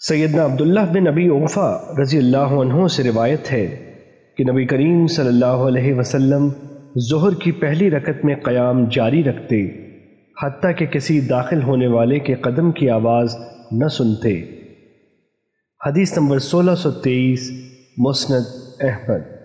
سیدنا عبداللہ بن نبی اوفا رضی اللہ عنہ سے روایت ہے کہ نبی کریم صلی اللہ علیہ وسلم ظہر کی پہلی رکت میں قیام جاری رکھتے، حتیٰ کہ کسی داخل ہونے والے کے قدم کی آواز نہ سنتے۔ حدیث نمبر سولہ سو تیئیس، مسند احمد۔